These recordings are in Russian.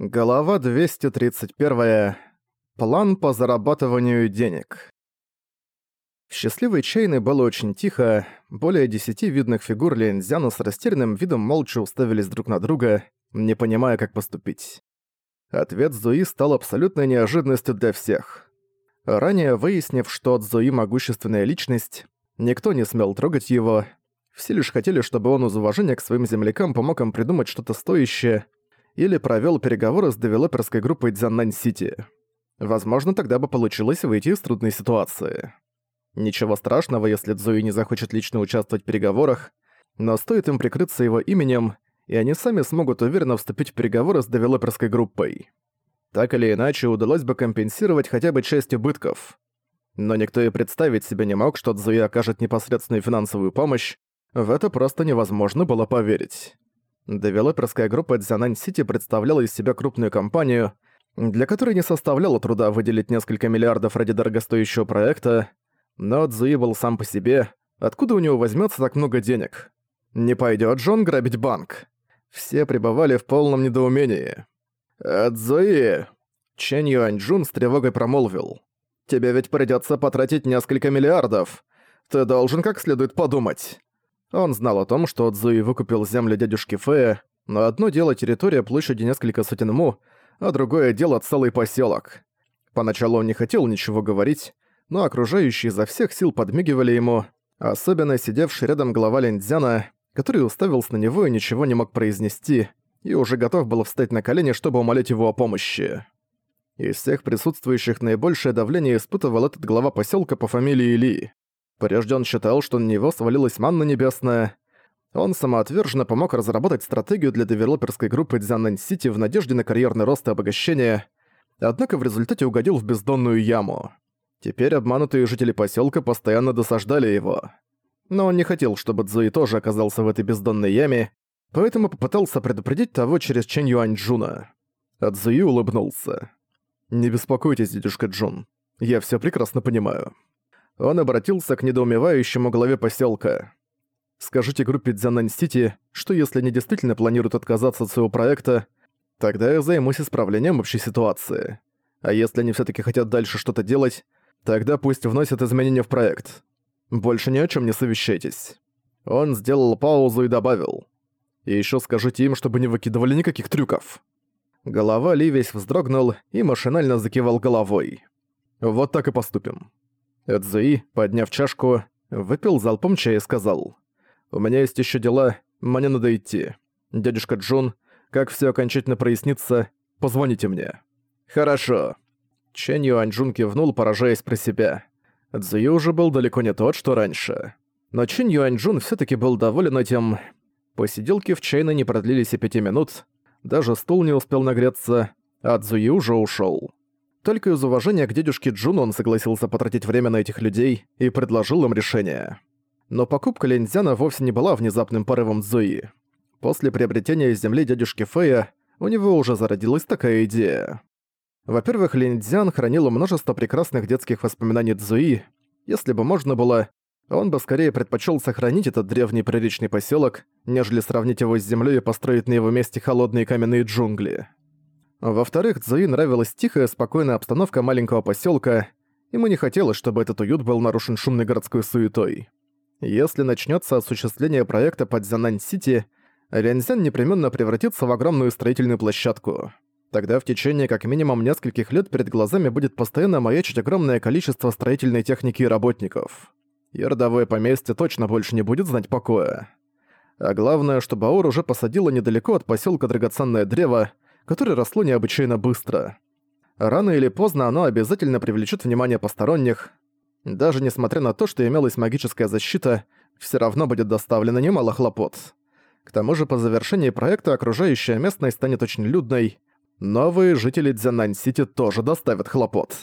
Голова 231. План по зарабатыванию денег. В счастливой чайной было очень тихо, более десяти видных фигур Линзяна с растерянным видом молча уставились друг на друга, не понимая, как поступить. Ответ Зуи стал абсолютной неожиданностью для всех. Ранее выяснив, что от Зуи могущественная личность, никто не смел трогать его, все лишь хотели, чтобы он из уважения к своим землякам помог им придумать что-то стоящее, или провёл переговоры с девелоперской группой Дзяннань-Сити. Возможно, тогда бы получилось выйти из трудной ситуации. Ничего страшного, если Цзуи не захочет лично участвовать в переговорах, но стоит им прикрыться его именем, и они сами смогут уверенно вступить в переговоры с девелоперской группой. Так или иначе, удалось бы компенсировать хотя бы часть убытков. Но никто и представить себе не мог, что Цзуи окажет непосредственную финансовую помощь, в это просто невозможно было поверить. Девелоперская группа Дзянань Сити представляла из себя крупную компанию, для которой не составляло труда выделить несколько миллиардов ради дорогостоящего проекта, но Цзуи был сам по себе, откуда у него возьмется так много денег? Не пойдет же он грабить банк. Все пребывали в полном недоумении. «Э, «Цзуи!» Чэнь Юаньчжун с тревогой промолвил. «Тебе ведь придется потратить несколько миллиардов. Ты должен как следует подумать». Он знал о том, что Цзуи выкупил земли дядюшки Фэя, но одно дело территория площади несколько сотен му, а другое дело целый поселок. Поначалу он не хотел ничего говорить, но окружающие изо всех сил подмигивали ему, особенно сидевший рядом глава Линдзяна, который уставился на него и ничего не мог произнести, и уже готов был встать на колени, чтобы умолять его о помощи. Из всех присутствующих наибольшее давление испытывал этот глава поселка по фамилии Ли. Прежде считал, что на него свалилась манна небесная. Он самоотверженно помог разработать стратегию для девелоперской группы Дзяннань-Сити в надежде на карьерный рост и обогащение, однако в результате угодил в бездонную яму. Теперь обманутые жители поселка постоянно досаждали его. Но он не хотел, чтобы Цзуи тоже оказался в этой бездонной яме, поэтому попытался предупредить того через Чэнь Юаньчжуна. А Цзуи улыбнулся. «Не беспокойтесь, дедушка Джун. Я все прекрасно понимаю». Он обратился к недоумевающему главе поселка. «Скажите группе Дзянань-Сити, что если они действительно планируют отказаться от своего проекта, тогда я займусь исправлением общей ситуации. А если они все таки хотят дальше что-то делать, тогда пусть вносят изменения в проект. Больше ни о чем не совещайтесь». Он сделал паузу и добавил. «И еще скажите им, чтобы не выкидывали никаких трюков». Голова Ли весь вздрогнул и машинально закивал головой. «Вот так и поступим». Эдзуи, подняв чашку, выпил залпом чая и сказал. «У меня есть еще дела, мне надо идти. Дядюшка Джун, как все окончательно прояснится, позвоните мне». «Хорошо». Чэнь Юаньчжун кивнул, поражаясь про себя. Цзуи уже был далеко не тот, что раньше. Но Чэнь Юаньчжун все таки был доволен этим. Посиделки в чайной не продлились и пяти минут, даже стул не успел нагреться, а Цзуи уже ушел. Только из уважения к дедушке Джуну он согласился потратить время на этих людей и предложил им решение. Но покупка Линзяна вовсе не была внезапным порывом Зои. После приобретения земли дядюшки Фэя у него уже зародилась такая идея. Во-первых, Линдзян хранил множество прекрасных детских воспоминаний Цзуи. Если бы можно было, он бы скорее предпочел сохранить этот древний приречный поселок, нежели сравнить его с землей и построить на его месте холодные каменные джунгли. Во-вторых, Цзуи нравилась тихая, спокойная обстановка маленького поселка, ему не хотелось, чтобы этот уют был нарушен шумной городской суетой. Если начнется осуществление проекта под Зянань-Сити, Ляньзян непременно превратится в огромную строительную площадку. Тогда в течение как минимум нескольких лет перед глазами будет постоянно маячить огромное количество строительной техники и работников. И родовое поместье точно больше не будет знать покоя. А главное, что Баор уже посадила недалеко от поселка драгоценное древо, которое росло необычайно быстро. Рано или поздно оно обязательно привлечет внимание посторонних. Даже несмотря на то, что имелась магическая защита, все равно будет доставлено немало хлопот. К тому же по завершении проекта окружающая местность станет очень людной. Новые жители Дзянань-Сити тоже доставят хлопот.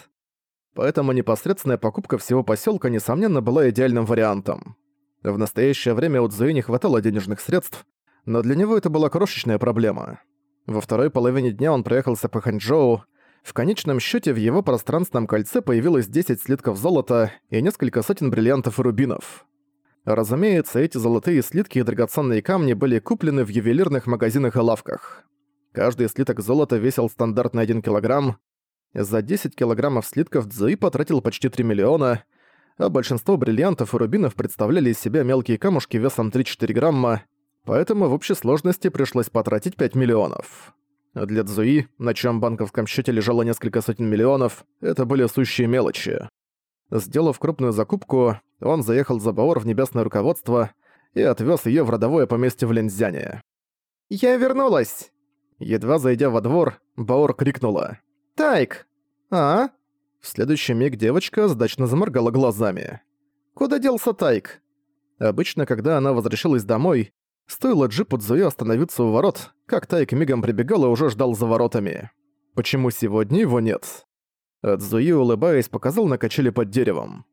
Поэтому непосредственная покупка всего поселка несомненно была идеальным вариантом. В настоящее время у Цзуи не хватало денежных средств, но для него это была крошечная проблема. Во второй половине дня он проехался по Ханчжоу. В конечном счете в его пространственном кольце появилось 10 слитков золота и несколько сотен бриллиантов и рубинов. Разумеется, эти золотые слитки и драгоценные камни были куплены в ювелирных магазинах и лавках. Каждый слиток золота весил стандартно 1 килограмм. За 10 килограммов слитков Цзуи потратил почти 3 миллиона, а большинство бриллиантов и рубинов представляли из себя мелкие камушки весом 3-4 грамма, поэтому в общей сложности пришлось потратить 5 миллионов. Для Цзуи, на чьем банковском счете лежало несколько сотен миллионов, это были сущие мелочи. Сделав крупную закупку, он заехал за Баор в небесное руководство и отвез ее в родовое поместье в Линзяне. «Я вернулась!» Едва зайдя во двор, Баор крикнула. «Тайк!» «А?» В следующий миг девочка сдачно заморгала глазами. «Куда делся Тайк?» Обычно, когда она возвращалась домой, стоило джипу Цзуи остановиться у ворот, как Тайк мигом прибегал и уже ждал за воротами. Почему сегодня его нет? Цзуи, улыбаясь, показал на качели под деревом.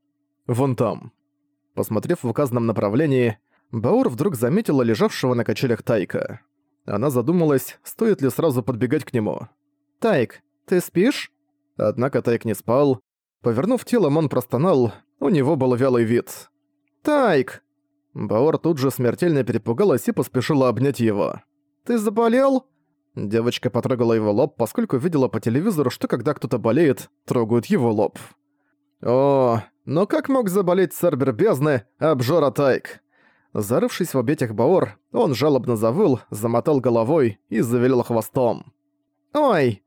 «Вон там». Посмотрев в указанном направлении, Баур вдруг заметила лежавшего на качелях Тайка. Она задумалась, стоит ли сразу подбегать к нему. «Тайк, ты спишь?» Однако Тайк не спал. Повернув телом, он простонал, у него был вялый вид. «Тайк!» Баор тут же смертельно перепугалась и поспешила обнять его. «Ты заболел?» Девочка потрогала его лоб, поскольку видела по телевизору, что когда кто-то болеет, трогают его лоб. «О, но как мог заболеть Цербер бездны, обжора Тайк?» Зарывшись в объятиях Баор, он жалобно завыл, замотал головой и завилил хвостом. «Ой!»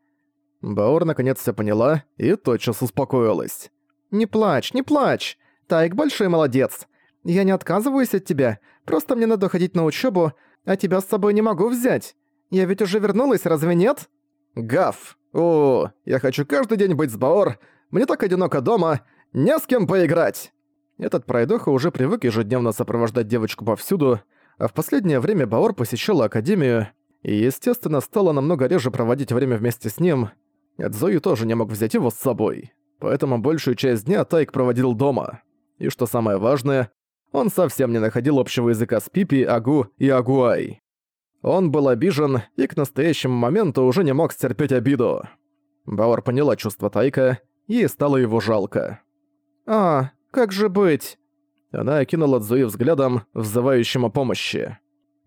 Баор наконец все поняла и тотчас успокоилась. «Не плачь, не плачь! Тайк большой молодец! Я не отказываюсь от тебя, просто мне надо ходить на учебу, а тебя с собой не могу взять. Я ведь уже вернулась, разве нет?» «Гав! О, я хочу каждый день быть с Баор, мне так одиноко дома, не с кем поиграть!» Этот пройдоха уже привык ежедневно сопровождать девочку повсюду, а в последнее время Баор посещала Академию и, естественно, стала намного реже проводить время вместе с ним. Зои тоже не мог взять его с собой, поэтому большую часть дня Тайк проводил дома. И что самое важное, он совсем не находил общего языка с Пипи, Агу и Агуай. Он был обижен и к настоящему моменту уже не мог стерпеть обиду. Бауэр поняла чувство Тайка, и стало его жалко. «А, как же быть?» Она окинула Цзуи взглядом, взывающим о помощи.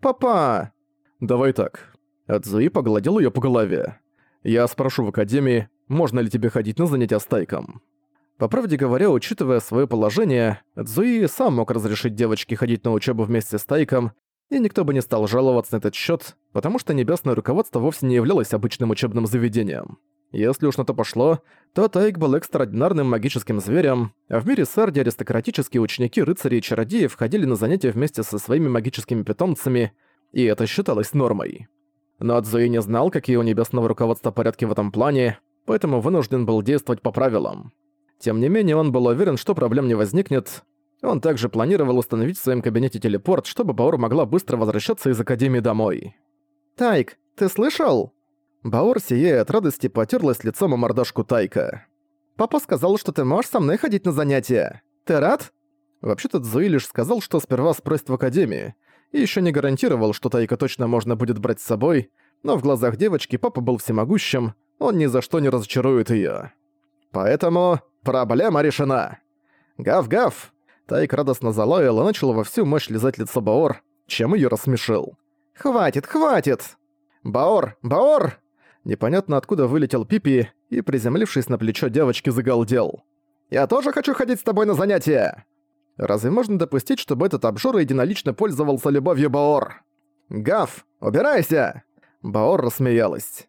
«Папа!» «Давай так». Цзуи погладил её по голове. «Я спрошу в академии, можно ли тебе ходить на занятия с Тайком». По правде говоря, учитывая своё положение, Цзуи сам мог разрешить девочке ходить на учебу вместе с Тайком, и никто бы не стал жаловаться на этот счёт, потому что небесное руководство вовсе не являлось обычным учебным заведением. Если уж на то пошло, то Тайк был экстраординарным магическим зверем, а в мире Сарди аристократические ученики рыцарей и чародеев ходили на занятия вместе со своими магическими питомцами, и это считалось нормой. Но Адзуи не знал, какие у небесного руководства порядки в этом плане, поэтому вынужден был действовать по правилам. Тем не менее, он был уверен, что проблем не возникнет. Он также планировал установить в своем кабинете телепорт, чтобы Баор могла быстро возвращаться из Академии домой. «Тайк, ты слышал?» Баор, сияя от радости, потерлась лицом о мордашку Тайка. «Папа сказал, что ты можешь со мной ходить на занятия. Ты рад?» Вообще-то Цзуи лишь сказал, что сперва спросит в Академии, и еще не гарантировал, что Тайка точно можно будет брать с собой, но в глазах девочки папа был всемогущим, он ни за что не разочарует ее. Поэтому проблема решена. Гав-гав! Тайк радостно залаял и начал во всю мощь лизать лицо Баор, чем ее рассмешил. «Хватит, хватит!» «Баор! Баор!» Непонятно откуда вылетел Пипи и, приземлившись на плечо девочки, загалдел. «Я тоже хочу ходить с тобой на занятия!» Разве можно допустить, чтобы этот обжор единолично пользовался любовью Баор? «Гав, убирайся!» Баор рассмеялась.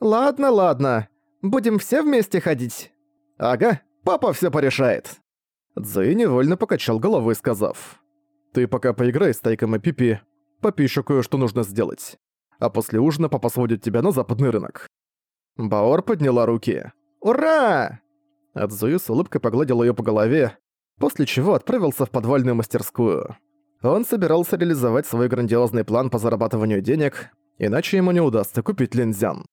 «Ладно, ладно. Будем все вместе ходить?» «Ага, папа все порешает». Цзуи невольно покачал головой, сказав. «Ты пока поиграй с Тайком и Пипи, папе еще кое-что нужно сделать а после ужина папа сводит тебя на западный рынок». Баор подняла руки. «Ура!» Адзуи с улыбкой погладил её по голове, после чего отправился в подвальную мастерскую. Он собирался реализовать свой грандиозный план по зарабатыванию денег, иначе ему не удастся купить линзян.